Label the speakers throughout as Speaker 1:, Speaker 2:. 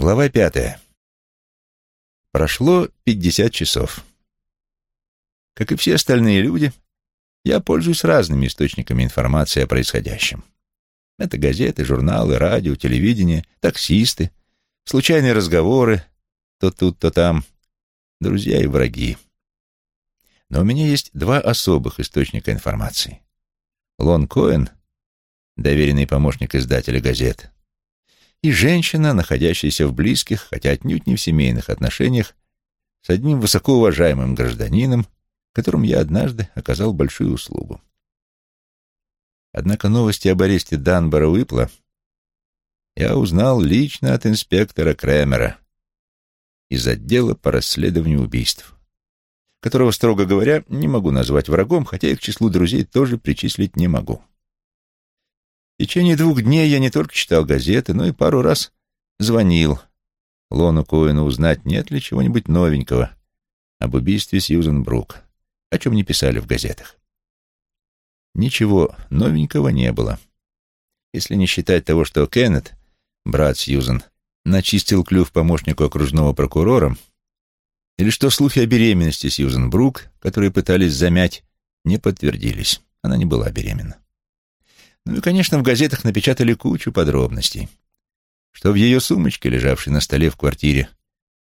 Speaker 1: Глава пятая. Прошло пятьдесят часов. Как и все остальные люди, я пользуюсь разными источниками информации о происходящем. Это газеты, журналы, радио, телевидение, таксисты, случайные разговоры, то тут, то там, друзья и враги. Но у меня есть два особых источника информации. Лон Коэн, доверенный помощник издателя газет, и женщина, находящаяся в близких, хотя отнюдь не в семейных отношениях, с одним высокоуважаемым гражданином, которому я однажды оказал большую услугу. Однако новости об аресте Данбора Уипла я узнал лично от инспектора Кремера из отдела по расследованию убийств, которого, строго говоря, не могу назвать врагом, хотя и к числу друзей тоже причислить не могу. В течение двух дней я не только читал газеты, но и пару раз звонил Лону Коэну узнать, нет ли чего-нибудь новенького об убийстве Сьюзен Брук, о чем не писали в газетах. Ничего новенького не было. Если не считать того, что Кеннет, брат Сьюзен, начистил клюв помощнику окружного прокурора, или что слухи о беременности Сьюзен Брук, которые пытались замять, не подтвердились. Она не была беременна. Ну и, конечно, в газетах напечатали кучу подробностей. Что в ее сумочке, лежавшей на столе в квартире,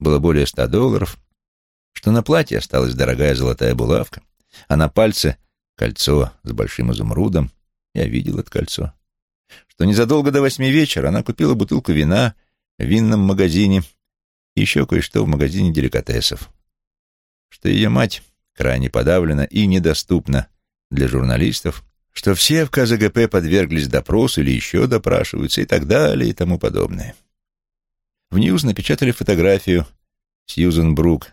Speaker 1: было более ста долларов, что на платье осталась дорогая золотая булавка, а на пальце кольцо с большим изумрудом. Я видел это кольцо. Что незадолго до восьми вечера она купила бутылку вина в винном магазине и еще кое-что в магазине деликатесов. Что ее мать крайне подавлена и недоступна для журналистов, что все в КЗГП подверглись допросу или еще допрашиваются и так далее и тому подобное. В Ньюз напечатали фотографию Сьюзен Брук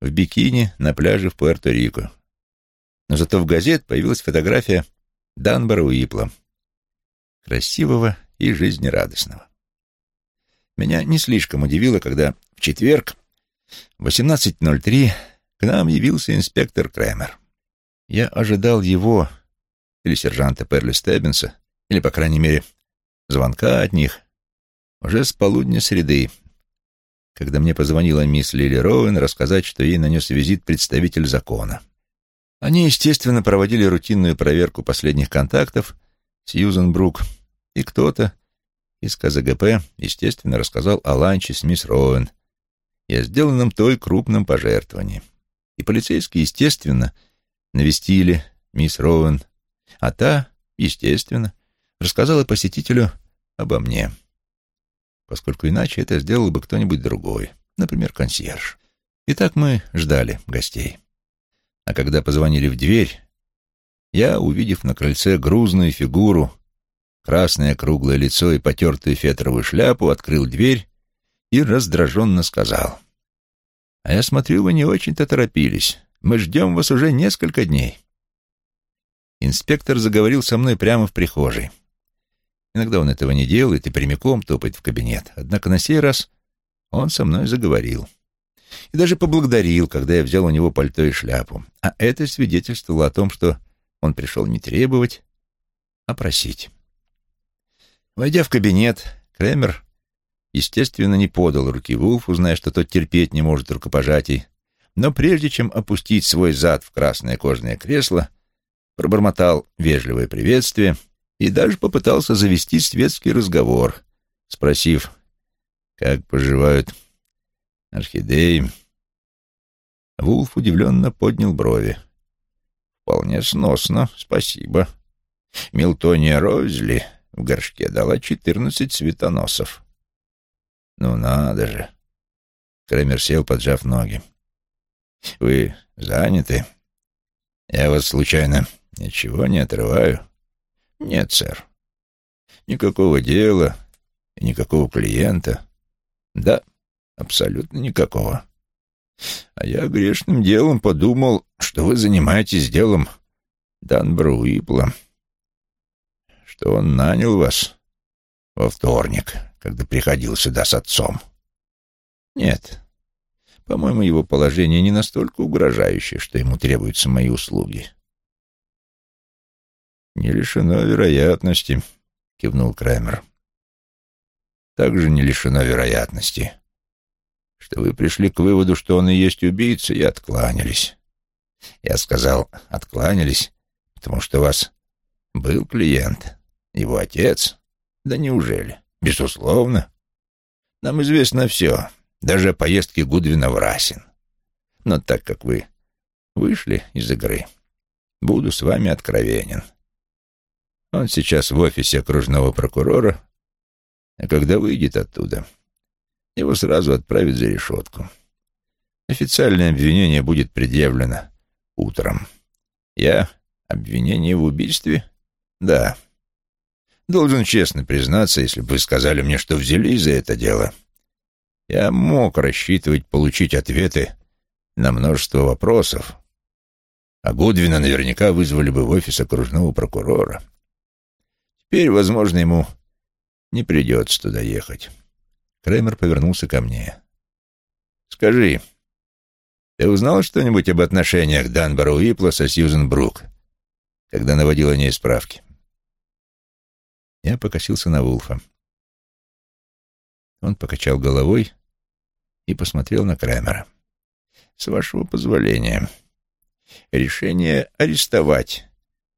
Speaker 1: в бикини на пляже в Пуэрто-Рико. Но зато в газет появилась фотография Данбара Уипла, красивого и жизнерадостного. Меня не слишком удивило, когда в четверг в 18.03 к нам явился инспектор Кремер. Я ожидал его, или сержанта Перли Стеббинса, или, по крайней мере, звонка от них, уже с полудня среды, когда мне позвонила мисс Лили Роуэн рассказать, что ей нанес визит представитель закона. Они, естественно, проводили рутинную проверку последних контактов Сьюзен Брук, и кто-то из КЗГП, естественно, рассказал о ланче с мисс Роуэн и о сделанном той крупном пожертвовании. И полицейские, естественно, навестили мисс Роуэн, а та, естественно, рассказала посетителю обо мне, поскольку иначе это сделал бы кто-нибудь другой, например, консьерж. И так мы ждали гостей. А когда позвонили в дверь, я, увидев на крыльце грузную фигуру, красное круглое лицо и потертую фетровую шляпу, открыл дверь и раздраженно сказал. «А я смотрю, вы не очень-то торопились. Мы ждем вас уже несколько дней». Инспектор заговорил со мной прямо в прихожей. Иногда он этого не делает и прямиком топает в кабинет. Однако на сей раз он со мной заговорил и даже поблагодарил, когда я взял у него пальто и шляпу. А это свидетельствовало о том, что он пришел не требовать, а просить. Войдя в кабинет, Кремер, естественно, не подал руки Вулфу, зная, что тот терпеть не может рукопожатий, но прежде чем опустить свой зад в красное кожаное кресло, пробормотал вежливое приветствие и даже попытался завести светский разговор, спросив, как поживают орхидеи. Вулф удивленно поднял брови. «Вполне сносно, спасибо. Милтония Розли в горшке дала четырнадцать цветоносов». «Ну надо же!» Кремер сел, поджав ноги. «Вы заняты? Я вас, случайно, ничего не отрываю?» «Нет, сэр. Никакого дела и никакого клиента. Да, Абсолютно никакого. А я грешным делом подумал, что вы занимаетесь делом Данбра Уипла, что он нанял вас во вторник, когда приходил сюда с отцом. Нет, по-моему, его положение не настолько угрожающее, что ему требуются мои услуги. «Не лишено вероятности», — кивнул Крэмер. также не лишено вероятности, что вы пришли к выводу, что он и есть убийца, и откланялись. Я сказал, откланялись, потому что у вас был клиент, его отец. Да неужели? Безусловно. Нам известно все, даже о поездке Гудвина в Расин. Но так как вы вышли из игры, буду с вами откровенен. Он сейчас в офисе окружного прокурора, а когда выйдет оттуда, его сразу отправят за решетку. Официальное обвинение будет предъявлено утром. Я обвинение в убийстве? Да. Должен честно признаться, если бы вы сказали мне, что взялись за это дело, я мог рассчитывать получить ответы на множество вопросов, а Гудвина наверняка вызвали бы в офис окружного прокурора. Теперь, возможно, ему не придется туда ехать. Кремер повернулся ко мне. «Скажи, ты узнал что-нибудь об отношениях Данбара Уипла со Сьюзен Брук, когда наводил о ней справки?» Я покосился на Вулфа. Он покачал головой и посмотрел на Кремера. «С вашего позволения, решение арестовать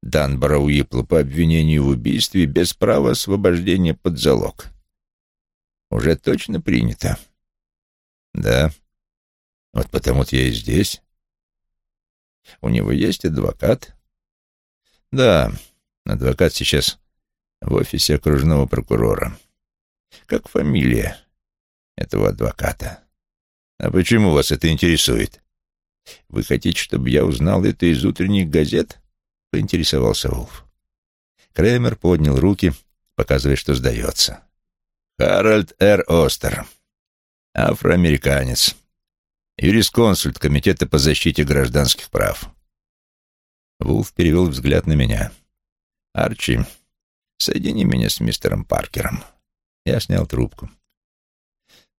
Speaker 1: Данбара Уипла по обвинению в убийстве без права освобождения под залог. Уже точно принято? Да. Вот потому-то я и здесь. У него есть адвокат? Да, адвокат сейчас в офисе окружного прокурора. Как фамилия этого адвоката? А почему вас это интересует? Вы хотите, чтобы я узнал это из утренних газет? Поинтересовался Вулф. Кремер поднял руки, показывая, что сдается. Харальд Р. Остер, афроамериканец, юрисконсульт Комитета по защите гражданских прав. Вулф перевел взгляд на меня. «Арчи, соедини меня с мистером Паркером». Я снял трубку.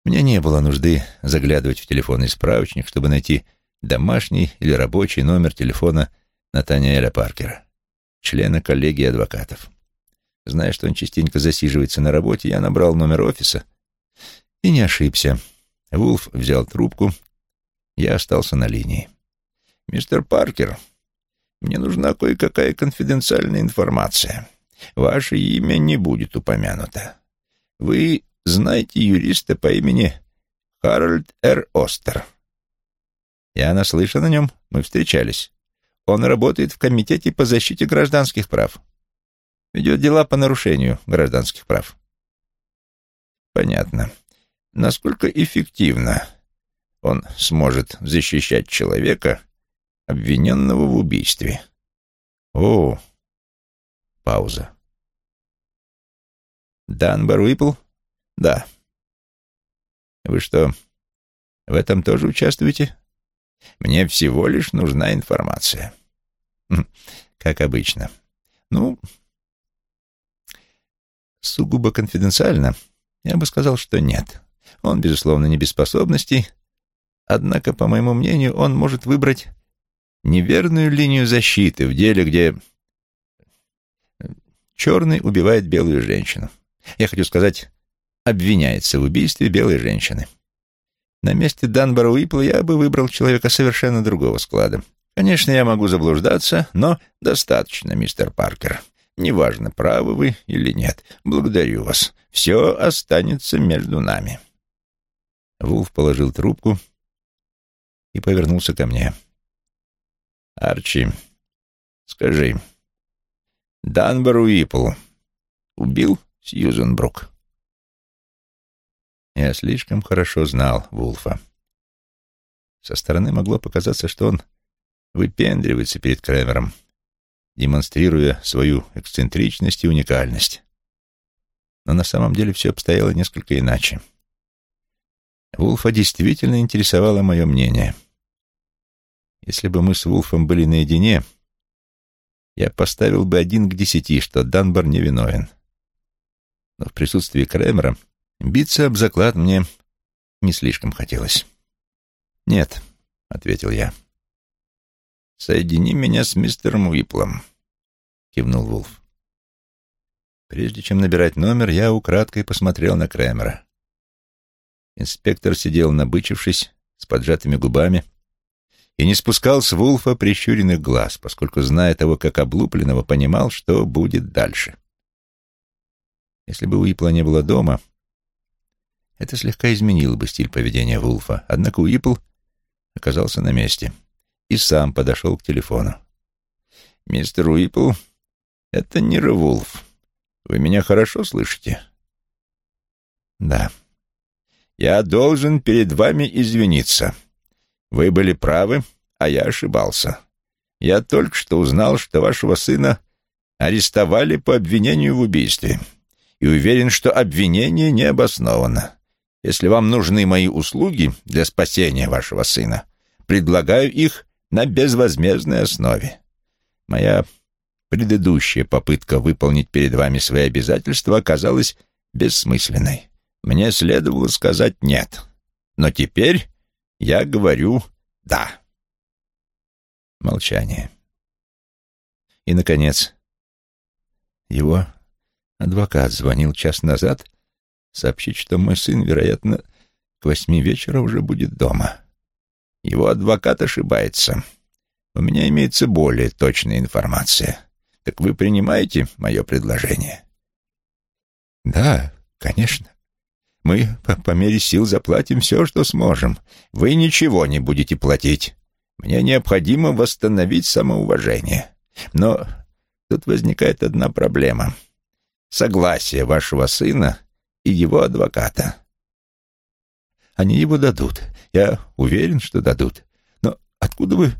Speaker 1: Мне не было нужды заглядывать в телефонный справочник, чтобы найти домашний или рабочий номер телефона Натаниэля Паркера, члена коллегии адвокатов. Зная, что он частенько засиживается на работе, я набрал номер офиса и не ошибся. Вулф взял трубку, я остался на линии. «Мистер Паркер, мне нужна кое-какая конфиденциальная информация. Ваше имя не будет упомянуто. Вы знаете юриста по имени Харальд Р. Остер?» «Я наслышан о нем. Мы встречались». Он работает в Комитете по защите гражданских прав. Ведет дела по нарушению гражданских прав. Понятно. Насколько эффективно он сможет защищать человека, обвиненного в убийстве? О, пауза. Данбар Уипл? Да. Вы что, в этом тоже участвуете? Мне всего лишь нужна информация. Хм, как обычно. Ну, сугубо конфиденциально, я бы сказал, что нет. Он, безусловно, не без способностей, однако, по моему мнению, он может выбрать неверную линию защиты в деле, где черный убивает белую женщину. Я хочу сказать, обвиняется в убийстве белой женщины. На месте Данбара Уипла я бы выбрал человека совершенно другого склада. Конечно, я могу заблуждаться, но достаточно, мистер Паркер. Неважно, правы вы или нет. Благодарю вас. Все останется между нами. Вулф положил трубку и повернулся ко мне. «Арчи, скажи, Данбар Уипл убил Сьюзен Брук?» Я слишком хорошо знал Вулфа. Со стороны могло показаться, что он выпендривается перед Кремером, демонстрируя свою эксцентричность и уникальность. Но на самом деле все обстояло несколько иначе. Вулфа действительно интересовало мое мнение. Если бы мы с Вулфом были наедине, я поставил бы один к десяти, что Данбар невиновен. Но в присутствии Кремера Биться об заклад мне не слишком хотелось. «Нет», — ответил я. «Соедини меня с мистером Уиплом», — кивнул Вулф. Прежде чем набирать номер, я украдкой посмотрел на Крэмера. Инспектор сидел набычившись, с поджатыми губами, и не спускал с Вулфа прищуренных глаз, поскольку, зная того, как облупленного, понимал, что будет дальше. Если бы Уипла не было дома, это слегка изменило бы стиль поведения Вулфа, однако Уипл оказался на месте и сам подошел к телефону. «Мистер Уипл, это не Вулф. Вы меня хорошо слышите?» «Да». «Я должен перед вами извиниться. Вы были правы, а я ошибался. Я только что узнал, что вашего сына арестовали по обвинению в убийстве, и уверен, что обвинение не обосновано. Если вам нужны мои услуги для спасения вашего сына, предлагаю их на безвозмездной основе. Моя предыдущая попытка выполнить перед вами свои обязательства оказалась бессмысленной. Мне следовало сказать «нет». Но теперь я говорю «да». Молчание. И, наконец, его адвокат звонил час назад сообщить, что мой сын, вероятно, к восьми вечера уже будет дома. Его адвокат ошибается. У меня имеется более точная информация. Так вы принимаете мое предложение? Да, конечно. Мы по, по мере сил заплатим все, что сможем. Вы ничего не будете платить. Мне необходимо восстановить самоуважение. Но тут возникает одна проблема. Согласие вашего сына и его адвоката. Они его дадут. Я уверен, что дадут. Но откуда вы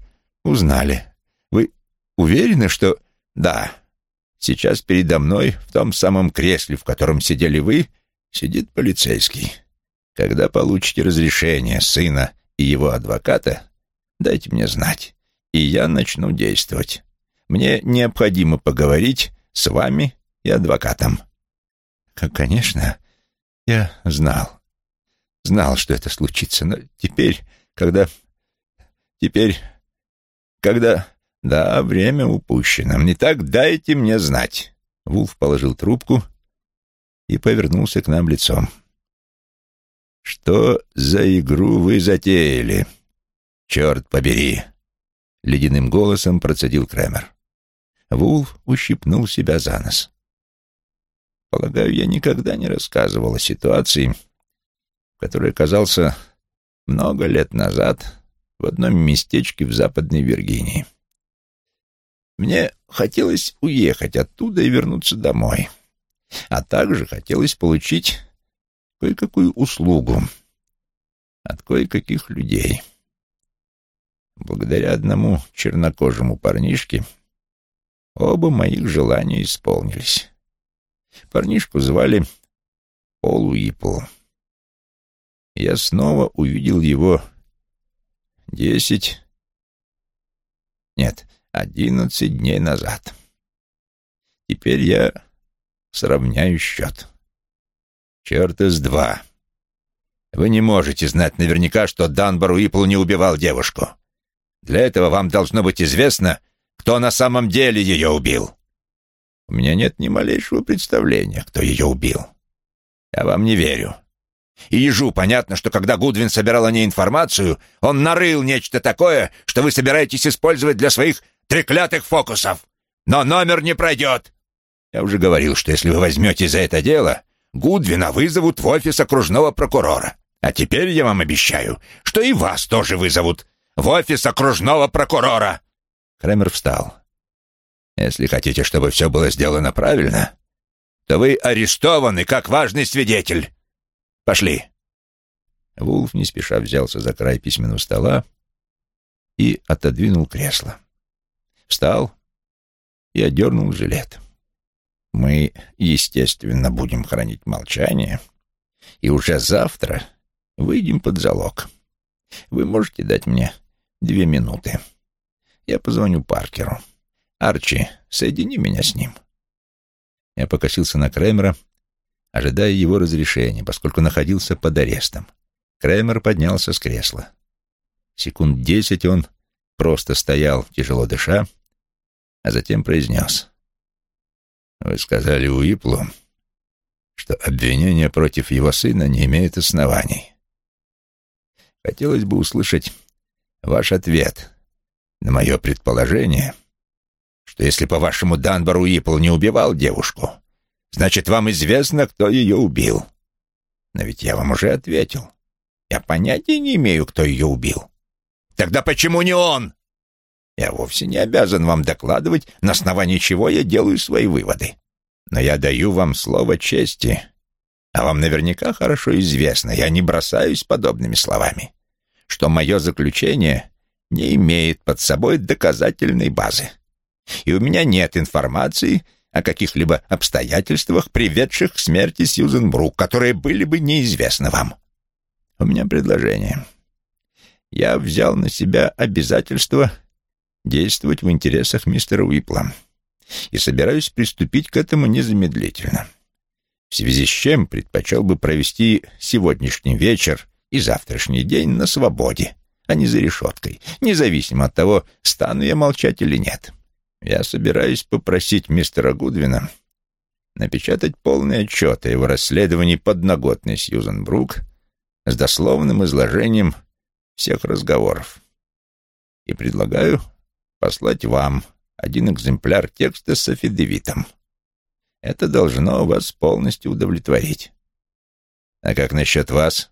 Speaker 1: узнали? Вы уверены, что... Да. Сейчас передо мной, в том самом кресле, в котором сидели вы, — сидит полицейский. Когда получите разрешение сына и его адвоката, дайте мне знать, и я начну действовать. Мне необходимо поговорить с вами и адвокатом». Как, конечно, я знал. Знал, что это случится, но теперь, когда... Теперь, когда... Да, время упущено. Не так дайте мне знать. Вулф положил трубку и повернулся к нам лицом. «Что за игру вы затеяли? Черт побери!» — ледяным голосом процедил Кремер. Вулф ущипнул себя за нос. Полагаю, я никогда не рассказывал о ситуации, в которой много лет назад в одном местечке в Западной Виргинии. Мне хотелось уехать оттуда и вернуться домой. — а также хотелось получить кое-какую услугу от кое-каких людей. Благодаря одному чернокожему парнишке оба моих желания исполнились. Парнишку звали Пол. Я снова увидел его десять... Нет, одиннадцать дней назад. Теперь я Сравняю счет. Черт из два. Вы не можете знать наверняка, что Данбар Уипл не убивал девушку. Для этого вам должно быть известно, кто на самом деле ее убил. У меня нет ни малейшего представления, кто ее убил. Я вам не верю. И ежу понятно, что когда Гудвин собирал о ней информацию, он нарыл нечто такое, что вы собираетесь использовать для своих треклятых фокусов. Но номер не пройдет. Я уже говорил, что если вы возьмете за это дело, Гудвина вызовут в офис окружного прокурора. А теперь я вам обещаю, что и вас тоже вызовут в офис окружного прокурора. Кремер встал. Если хотите, чтобы все было сделано правильно, то вы арестованы как важный свидетель. Пошли. Вулф не спеша взялся за край письменного стола и отодвинул кресло. Встал и одернул жилет. Мы, естественно, будем хранить молчание, и уже завтра выйдем под залог. Вы можете дать мне две минуты. Я позвоню Паркеру. Арчи, соедини меня с ним. Я покосился на Кремера, ожидая его разрешения, поскольку находился под арестом. Кремер поднялся с кресла. Секунд десять он просто стоял, тяжело дыша, а затем произнес. Вы сказали Уиплу, что обвинение против его сына не имеет оснований. Хотелось бы услышать ваш ответ на мое предположение, что если, по-вашему, Данбар Уипл не убивал девушку, значит, вам известно, кто ее убил. Но ведь я вам уже ответил. Я понятия не имею, кто ее убил. Тогда почему не он? Я вовсе не обязан вам докладывать, на основании чего я делаю свои выводы. Но я даю вам слово чести. А вам наверняка хорошо известно, я не бросаюсь подобными словами, что мое заключение не имеет под собой доказательной базы. И у меня нет информации о каких-либо обстоятельствах, приведших к смерти Сьюзен Брук, которые были бы неизвестны вам. У меня предложение. Я взял на себя обязательство действовать в интересах мистера Уипла и собираюсь приступить к этому незамедлительно. В связи с чем предпочел бы провести сегодняшний вечер и завтрашний день на свободе, а не за решеткой, независимо от того, стану я молчать или нет. Я собираюсь попросить мистера Гудвина напечатать полный отчет о его расследовании подноготной Сьюзан Брук с дословным изложением всех разговоров. И предлагаю послать вам один экземпляр текста с афидевитом. Это должно вас полностью удовлетворить. А как насчет вас?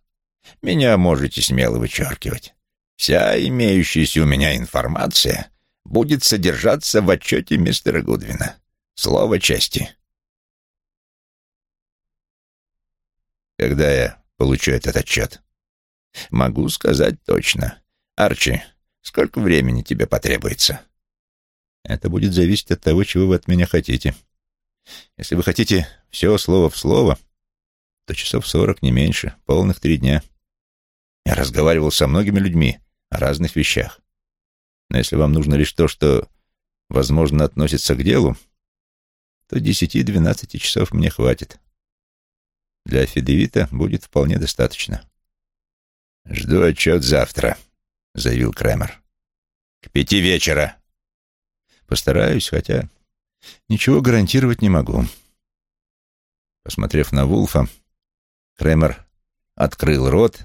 Speaker 1: Меня можете смело вычеркивать. Вся имеющаяся у меня информация будет содержаться в отчете мистера Гудвина. Слово чести. Когда я получу этот отчет? Могу сказать точно. Арчи, сколько времени тебе потребуется? Это будет зависеть от того, чего вы от меня хотите. Если вы хотите все слово в слово, то часов сорок, не меньше, полных три дня. Я разговаривал со многими людьми о разных вещах. Но если вам нужно лишь то, что, возможно, относится к делу, то десяти-двенадцати часов мне хватит. Для Федевита будет вполне достаточно. «Жду отчет завтра», — заявил Кремер. «К пяти вечера». Постараюсь, хотя ничего гарантировать не могу. Посмотрев на Вулфа, Кремер открыл рот,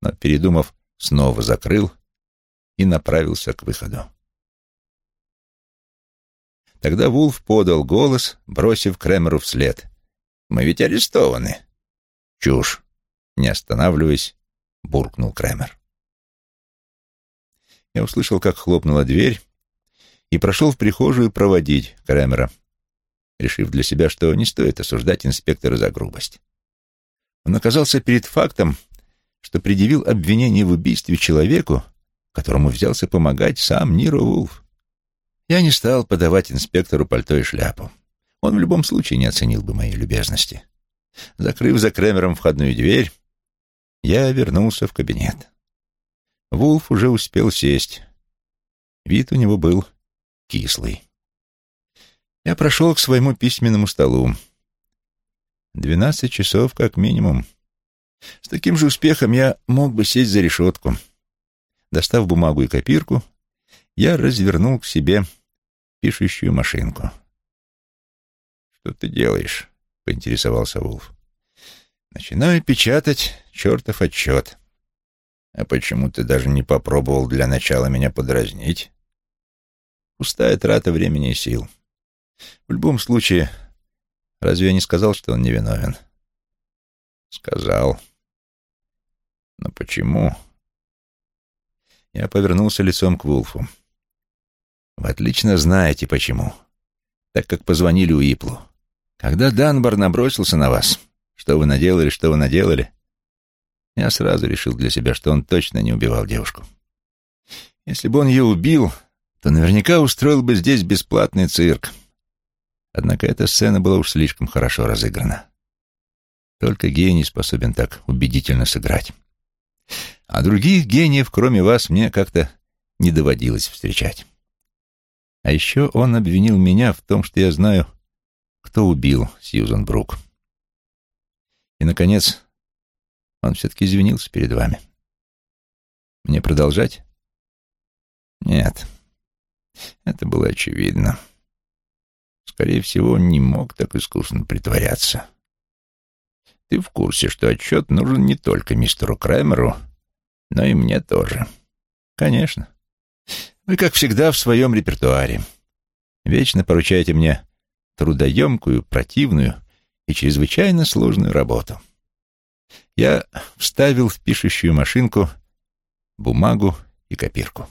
Speaker 1: но, передумав, снова закрыл и направился к выходу. Тогда Вулф подал голос, бросив Кремеру вслед. «Мы ведь арестованы». «Чушь!» — не останавливаясь, буркнул Кремер. Я услышал, как хлопнула дверь, и прошел в прихожую проводить Кремера, решив для себя, что не стоит осуждать инспектора за грубость. Он оказался перед фактом, что предъявил обвинение в убийстве человеку, которому взялся помогать сам Ниро Вулф. Я не стал подавать инспектору пальто и шляпу. Он в любом случае не оценил бы моей любезности. Закрыв за Кремером входную дверь, я вернулся в кабинет. Вулф уже успел сесть. Вид у него был кислый. Я прошел к своему письменному столу. Двенадцать часов как минимум. С таким же успехом я мог бы сесть за решетку. Достав бумагу и копирку, я развернул к себе пишущую машинку. «Что ты делаешь?» — поинтересовался Вулф. «Начинаю печатать чертов отчет. А почему ты даже не попробовал для начала меня подразнить?» Пустая трата времени и сил. В любом случае, разве я не сказал, что он невиновен? Сказал. Но почему? Я повернулся лицом к Вулфу. Вы отлично знаете, почему. Так как позвонили Уиплу. Когда Данбар набросился на вас, что вы наделали, что вы наделали, я сразу решил для себя, что он точно не убивал девушку. Если бы он ее убил, то наверняка устроил бы здесь бесплатный цирк. Однако эта сцена была уж слишком хорошо разыграна. Только гений способен так убедительно сыграть. А других гениев, кроме вас, мне как-то не доводилось встречать. А еще он обвинил меня в том, что я знаю, кто убил Сьюзан Брук. И, наконец, он все-таки извинился перед вами. Мне продолжать? Нет. Это было очевидно. скорее всего, не мог так искусно притворяться. Ты в курсе, что отчет нужен не только мистеру Крэмеру, но и мне тоже. Конечно. Вы, как всегда, в своем репертуаре. Вечно поручаете мне трудоемкую, противную и чрезвычайно сложную работу. Я вставил в пишущую машинку бумагу и копирку.